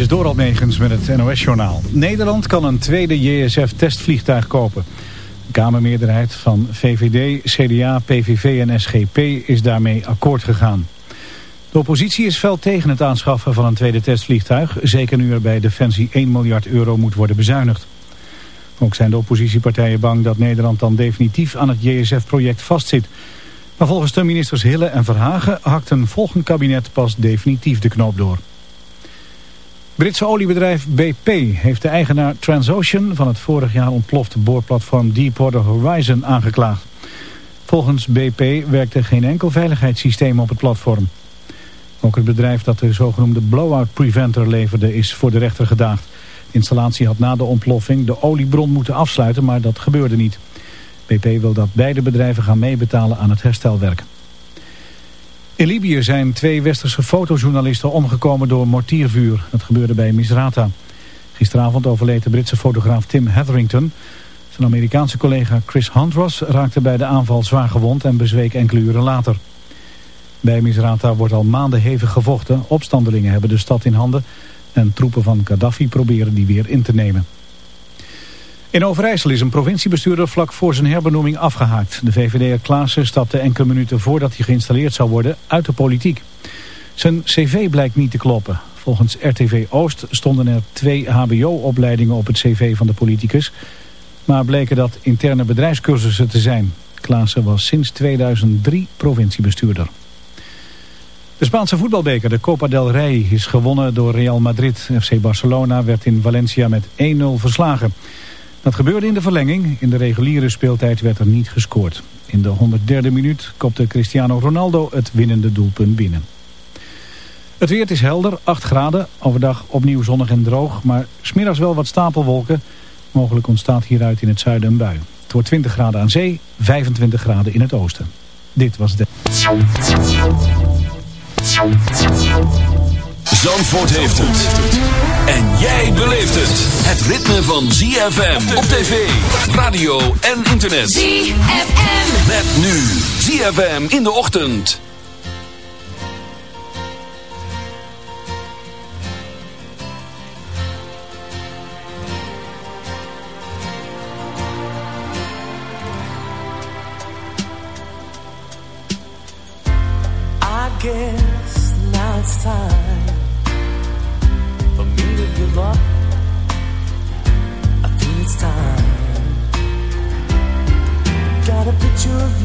is door Almegens met het NOS-journaal. Nederland kan een tweede JSF-testvliegtuig kopen. De Kamermeerderheid van VVD, CDA, PVV en SGP is daarmee akkoord gegaan. De oppositie is fel tegen het aanschaffen van een tweede testvliegtuig... zeker nu er bij Defensie 1 miljard euro moet worden bezuinigd. Ook zijn de oppositiepartijen bang dat Nederland dan definitief aan het JSF-project vastzit. Maar volgens de ministers Hille en Verhagen hakt een volgend kabinet pas definitief de knoop door. Britse oliebedrijf BP heeft de eigenaar Transocean van het vorig jaar ontplofte boorplatform Deepwater Horizon aangeklaagd. Volgens BP werkte geen enkel veiligheidssysteem op het platform. Ook het bedrijf dat de zogenoemde blowout preventer leverde is voor de rechter gedaagd. De installatie had na de ontploffing de oliebron moeten afsluiten, maar dat gebeurde niet. BP wil dat beide bedrijven gaan meebetalen aan het herstelwerk. In Libië zijn twee westerse fotojournalisten omgekomen door mortiervuur. Dat gebeurde bij Misrata. Gisteravond overleed de Britse fotograaf Tim Hetherington. Zijn Amerikaanse collega Chris Huntross raakte bij de aanval zwaar gewond en bezweek enkele uren later. Bij Misrata wordt al maanden hevig gevochten. Opstandelingen hebben de stad in handen en troepen van Gaddafi proberen die weer in te nemen. In Overijssel is een provinciebestuurder vlak voor zijn herbenoeming afgehaakt. De VVD'er Klaassen stapte enkele minuten voordat hij geïnstalleerd zou worden uit de politiek. Zijn cv blijkt niet te kloppen. Volgens RTV Oost stonden er twee hbo-opleidingen op het cv van de politicus. Maar bleken dat interne bedrijfscursussen te zijn. Klaassen was sinds 2003 provinciebestuurder. De Spaanse voetbalbeker, de Copa del Rey, is gewonnen door Real Madrid. FC Barcelona werd in Valencia met 1-0 verslagen. Dat gebeurde in de verlenging. In de reguliere speeltijd werd er niet gescoord. In de 103e minuut kopte Cristiano Ronaldo het winnende doelpunt binnen. Het weer is helder, 8 graden. Overdag opnieuw zonnig en droog, maar smiddags wel wat stapelwolken. Mogelijk ontstaat hieruit in het zuiden een bui. Het wordt 20 graden aan zee, 25 graden in het oosten. Dit was de... Zandvoort heeft het. En jij beleeft het. Het ritme van ZFM op tv, radio en internet. ZFM. Met nu ZFM in de ochtend. I guess now it's time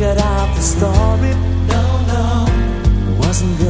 Figured out the story. No, no, it wasn't good.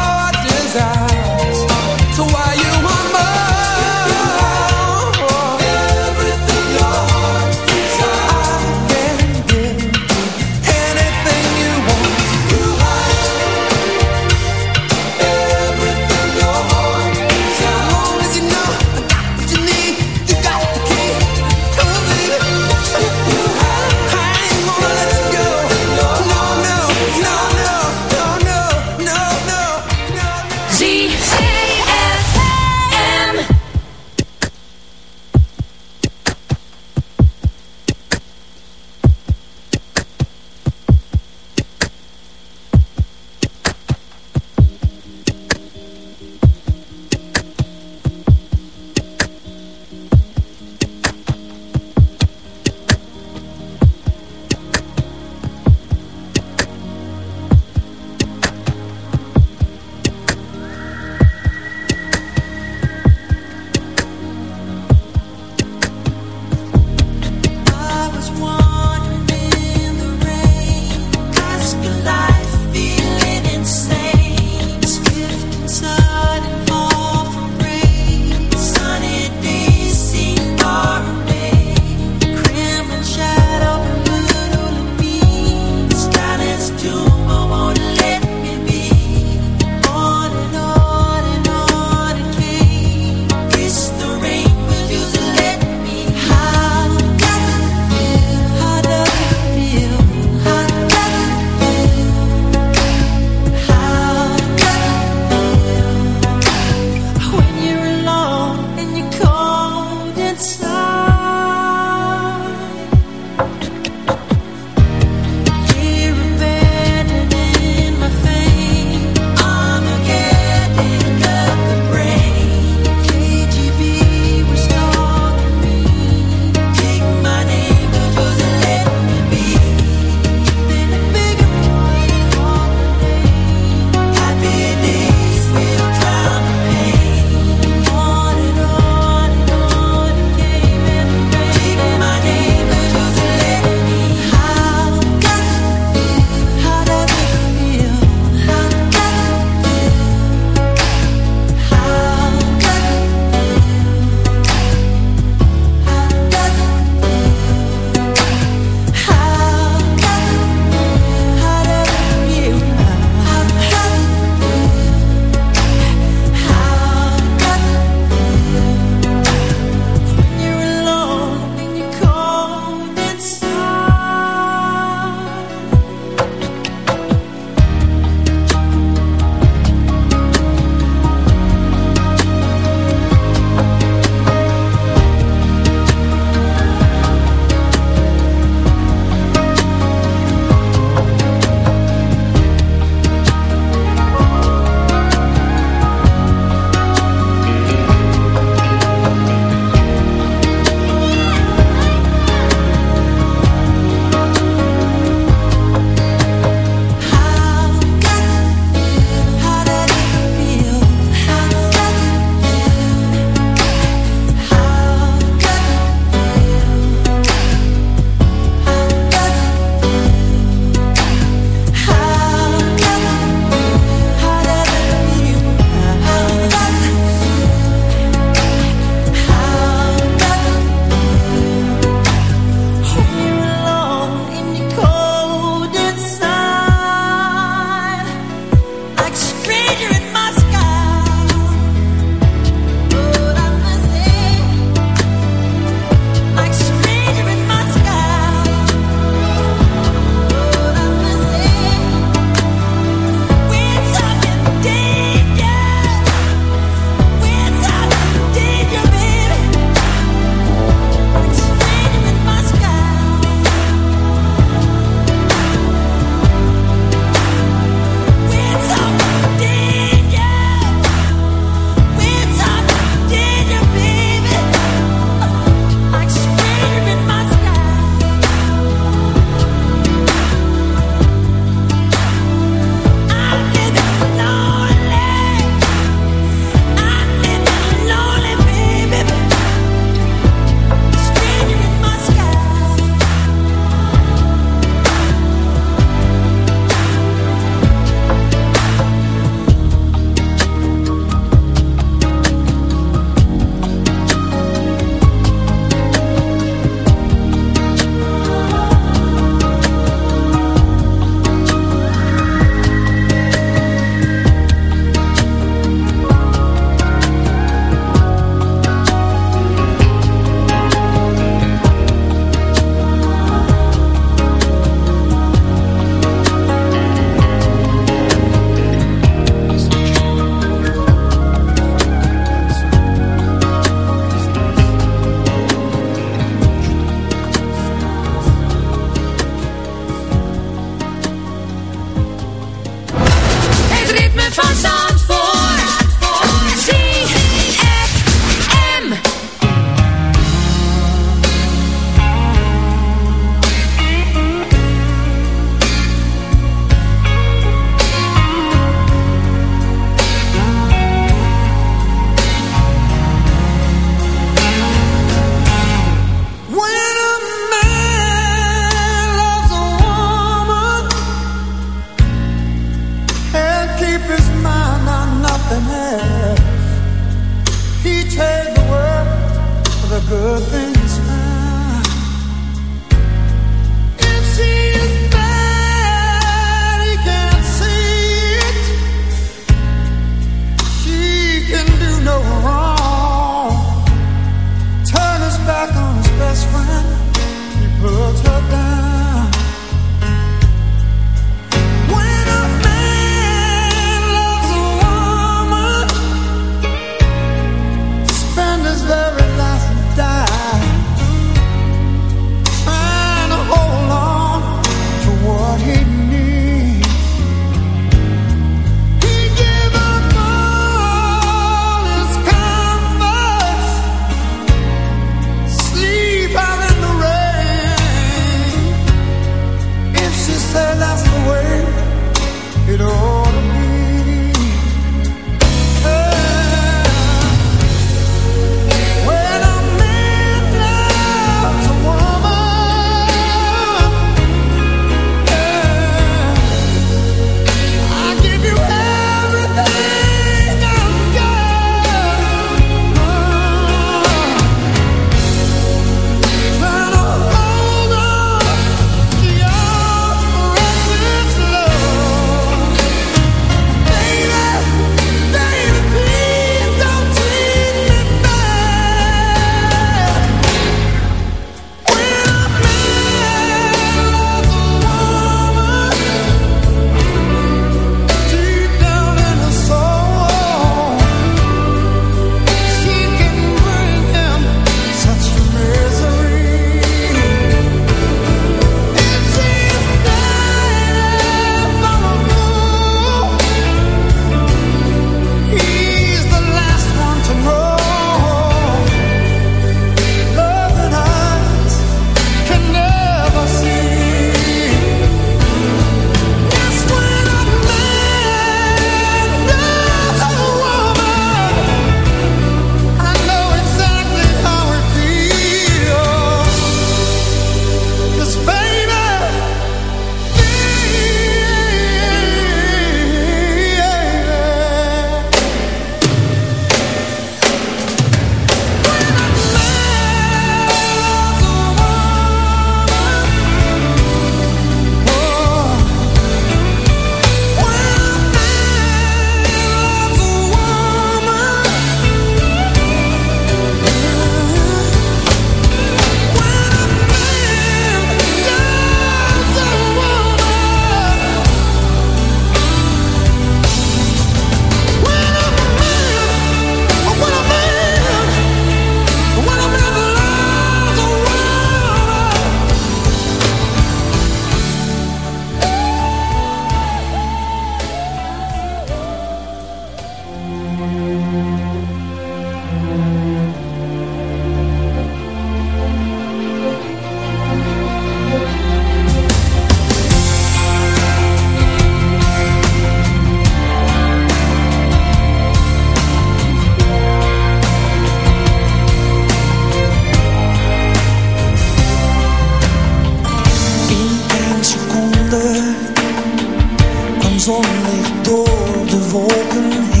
Zon ligt door de wolken heen.